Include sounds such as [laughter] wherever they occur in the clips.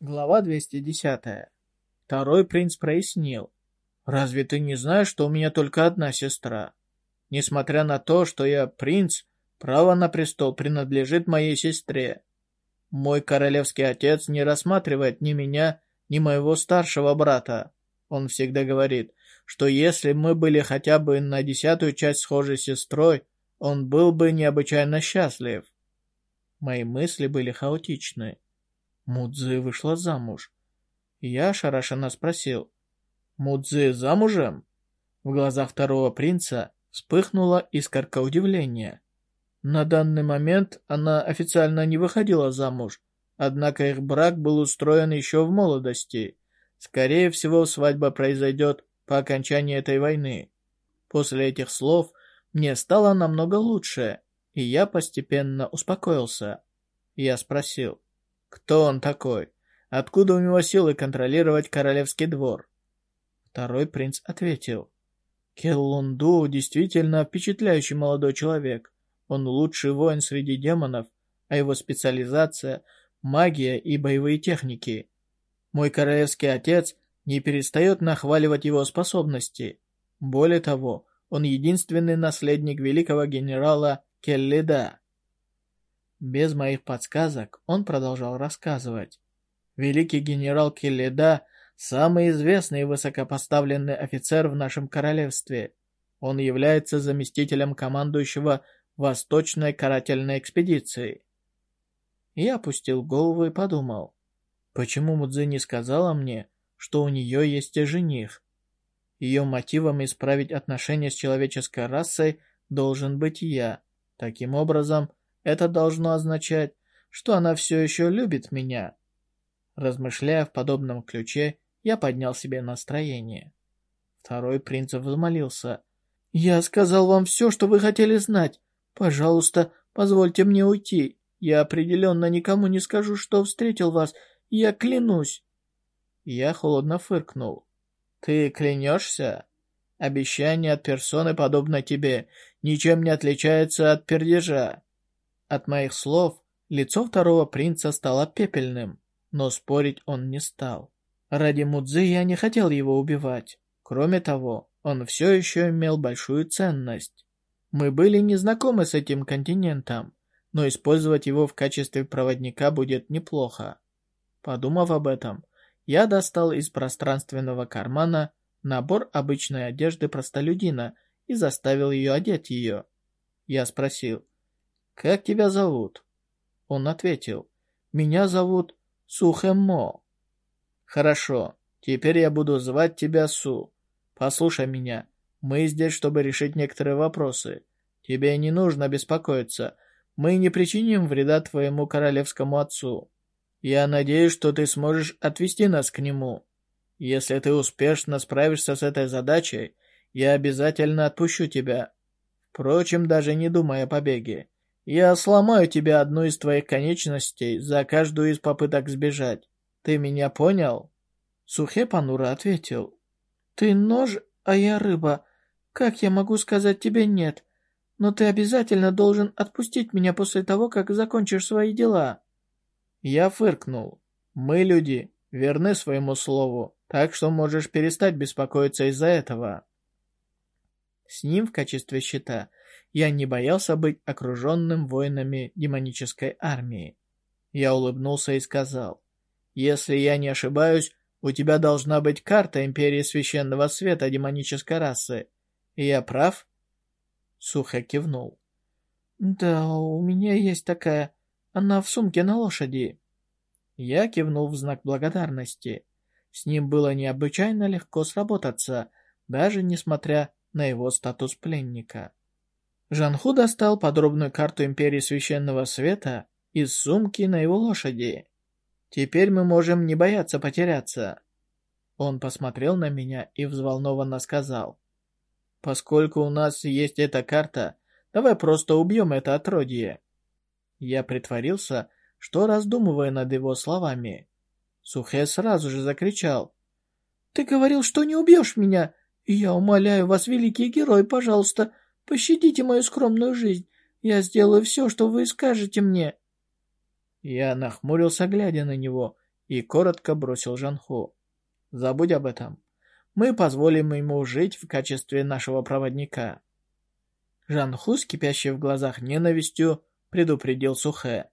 Глава 210. Второй принц прояснил. «Разве ты не знаешь, что у меня только одна сестра? Несмотря на то, что я принц, право на престол принадлежит моей сестре. Мой королевский отец не рассматривает ни меня, ни моего старшего брата. Он всегда говорит, что если мы были хотя бы на десятую часть схожей с сестрой, он был бы необычайно счастлив». Мои мысли были хаотичны. Мудзи вышла замуж. Я ошарашенно спросил. «Мудзи замужем?» В глазах второго принца вспыхнула искорка удивления. На данный момент она официально не выходила замуж, однако их брак был устроен еще в молодости. Скорее всего, свадьба произойдет по окончании этой войны. После этих слов мне стало намного лучше, и я постепенно успокоился. Я спросил. Кто он такой? Откуда у него силы контролировать королевский двор? Второй принц ответил. Келлунду действительно впечатляющий молодой человек. Он лучший воин среди демонов, а его специализация – магия и боевые техники. Мой королевский отец не перестает нахваливать его способности. Более того, он единственный наследник великого генерала Келлида. Без моих подсказок он продолжал рассказывать. Великий генерал Келлида – самый известный и высокопоставленный офицер в нашем королевстве. Он является заместителем командующего Восточной карательной экспедиции. Я опустил голову и подумал, почему Мудзи не сказала мне, что у нее есть и жених? Ее мотивом исправить отношения с человеческой расой должен быть я. Таким образом, это должно означать, что она все еще любит меня. Размышляя в подобном ключе, я поднял себе настроение. Второй принц взмолился. «Я сказал вам все, что вы хотели знать. Пожалуйста, позвольте мне уйти. Я определенно никому не скажу, что встретил вас. Я клянусь». Я холодно фыркнул. «Ты клянешься?» Обещание от персоны, подобной тебе, ничем не отличается от пердежа. От моих слов лицо второго принца стало пепельным, но спорить он не стал. Ради Мудзы я не хотел его убивать. Кроме того, он все еще имел большую ценность. Мы были не знакомы с этим континентом, но использовать его в качестве проводника будет неплохо. Подумав об этом, я достал из пространственного кармана набор обычной одежды простолюдина и заставил ее одеть ее. Я спросил, «Как тебя зовут?» Он ответил, «Меня зовут Сухэммо». «Хорошо, теперь я буду звать тебя Су. Послушай меня, мы здесь, чтобы решить некоторые вопросы. Тебе не нужно беспокоиться, мы не причиним вреда твоему королевскому отцу. Я надеюсь, что ты сможешь отвести нас к нему. Если ты успешно справишься с этой задачей, я обязательно отпущу тебя. Впрочем, даже не думай о побеге. Я сломаю тебе одну из твоих конечностей за каждую из попыток сбежать. Ты меня понял?» Сухе Панура ответил. «Ты нож, а я рыба. Как я могу сказать тебе нет? Но ты обязательно должен отпустить меня после того, как закончишь свои дела». Я фыркнул. «Мы, люди, верны своему слову, так что можешь перестать беспокоиться из-за этого». С ним в качестве щита я не боялся быть окруженным воинами демонической армии. Я улыбнулся и сказал, «Если я не ошибаюсь, у тебя должна быть карта Империи Священного Света демонической расы. Я прав?» Сухо кивнул. «Да, у меня есть такая. Она в сумке на лошади». Я кивнул в знак благодарности. С ним было необычайно легко сработаться, даже несмотря на его статус пленника. Жанху достал подробную карту Империи Священного Света из сумки на его лошади. «Теперь мы можем не бояться потеряться». Он посмотрел на меня и взволнованно сказал. «Поскольку у нас есть эта карта, давай просто убьем это отродье». Я притворился, что раздумывая над его словами. Сухе сразу же закричал. «Ты говорил, что не убьешь меня! Я умоляю вас, великий герой, пожалуйста, Пощадите мою скромную жизнь. Я сделаю все, что вы скажете мне». Я нахмурился, глядя на него, и коротко бросил Жанху. «Забудь об этом. Мы позволим ему жить в качестве нашего проводника». Жанху, с кипящей в глазах ненавистью, предупредил Сухэ.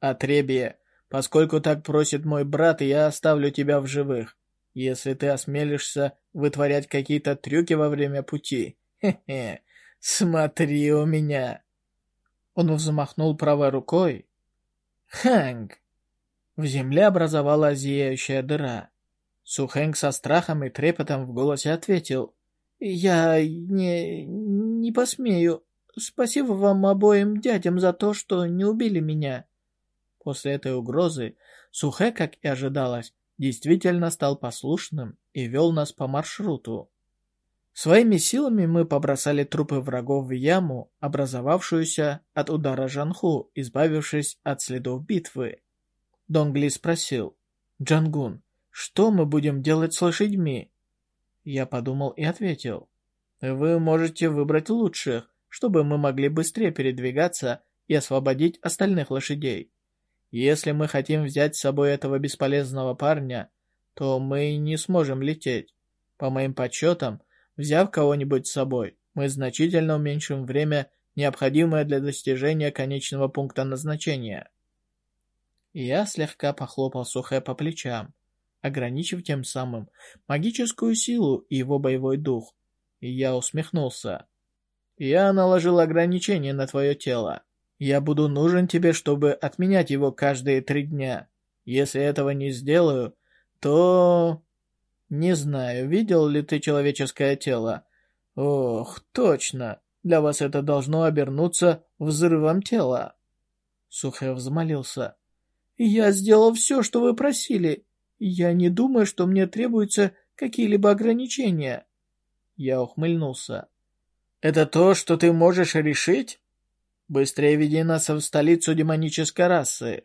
«Отребье, поскольку так просит мой брат, я оставлю тебя в живых. Если ты осмелишься вытворять какие-то трюки во время пути, [laughs] хе-хе, смотри у меня!» Он взмахнул правой рукой. «Хэнг!» В земле образовалась зияющая дыра. Сухэнг со страхом и трепетом в голосе ответил. «Я не... не посмею. Спасибо вам обоим дядям за то, что не убили меня». После этой угрозы Сухэ, как и ожидалось, действительно стал послушным и вел нас по маршруту. Своими силами мы побросали трупы врагов в яму, образовавшуюся от удара Жанху, избавившись от следов битвы. Донгли спросил, «Джангун, что мы будем делать с лошадьми?» Я подумал и ответил, «Вы можете выбрать лучших, чтобы мы могли быстрее передвигаться и освободить остальных лошадей. Если мы хотим взять с собой этого бесполезного парня, то мы не сможем лететь. По моим подсчетам, взяв кого-нибудь с собой, мы значительно уменьшим время, необходимое для достижения конечного пункта назначения. Я слегка похлопал Сухэ по плечам, ограничив тем самым магическую силу и его боевой дух. И я усмехнулся. «Я наложил ограничение на твое тело. Я буду нужен тебе, чтобы отменять его каждые три дня. Если этого не сделаю, то... Не знаю, видел ли ты человеческое тело? Ох, точно. Для вас это должно обернуться взрывом тела. Сухэ взмолился. «Я сделал все, что вы просили. Я не думаю, что мне требуются какие-либо ограничения». Я ухмыльнулся. «Это то, что ты можешь решить? Быстрее веди нас в столицу демонической расы».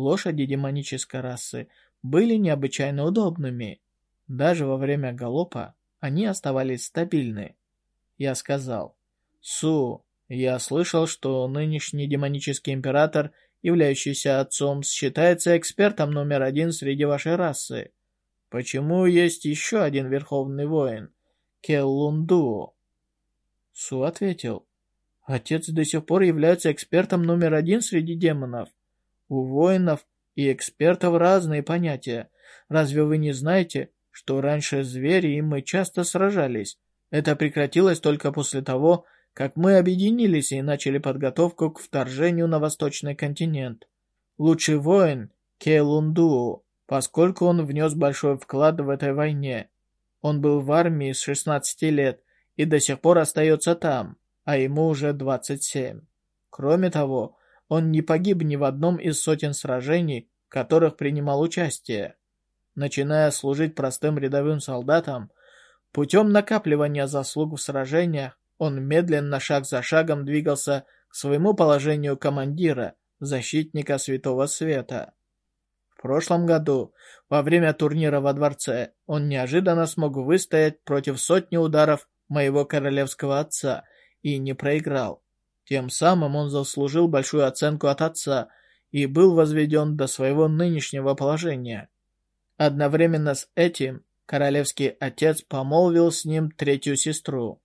Лошади демонической расы были необычайно удобными. Даже во время галопа они оставались стабильны. Я сказал, «Су, я слышал, что нынешний демонический император – являющийся отцом, считается экспертом номер один среди вашей расы. Почему есть еще один верховный воин? Келлунду. Су ответил. Отец до сих пор является экспертом номер один среди демонов. У воинов и экспертов разные понятия. Разве вы не знаете, что раньше звери и мы часто сражались? Это прекратилось только после того, как мы объединились и начали подготовку к вторжению на восточный континент. Лучший воин – Кейлунду, поскольку он внес большой вклад в этой войне. Он был в армии с 16 лет и до сих пор остается там, а ему уже 27. Кроме того, он не погиб ни в одном из сотен сражений, в которых принимал участие. Начиная служить простым рядовым солдатом, путем накапливания заслуг в сражениях, он медленно, шаг за шагом двигался к своему положению командира, защитника Святого Света. В прошлом году, во время турнира во дворце, он неожиданно смог выстоять против сотни ударов моего королевского отца и не проиграл. Тем самым он заслужил большую оценку от отца и был возведен до своего нынешнего положения. Одновременно с этим королевский отец помолвил с ним третью сестру.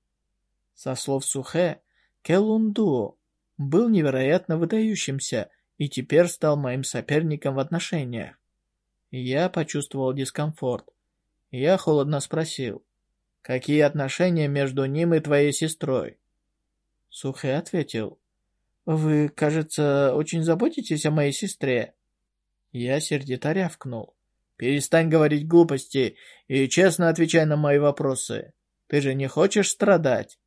Со слов Сухэ, Келунду был невероятно выдающимся и теперь стал моим соперником в отношениях. Я почувствовал дискомфорт. Я холодно спросил, «Какие отношения между ним и твоей сестрой?» Сухэ ответил, «Вы, кажется, очень заботитесь о моей сестре». Я сердито рявкнул. «Перестань говорить глупости и честно отвечай на мои вопросы. Ты же не хочешь страдать?»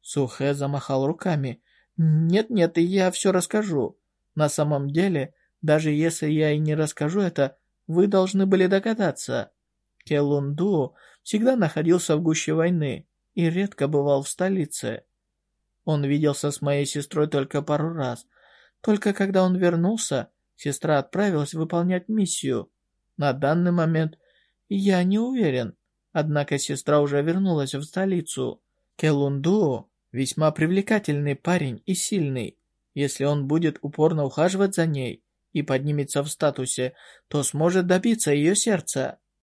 Сухэ замахал руками. «Нет-нет, я все расскажу. На самом деле, даже если я и не расскажу это, вы должны были догадаться. Келунду всегда находился в гуще войны и редко бывал в столице. Он виделся с моей сестрой только пару раз. Только когда он вернулся, сестра отправилась выполнять миссию. На данный момент я не уверен, однако сестра уже вернулась в столицу. Келунду Весьма привлекательный парень и сильный. Если он будет упорно ухаживать за ней, и поднимется в статусе, то сможет добиться ее сердца.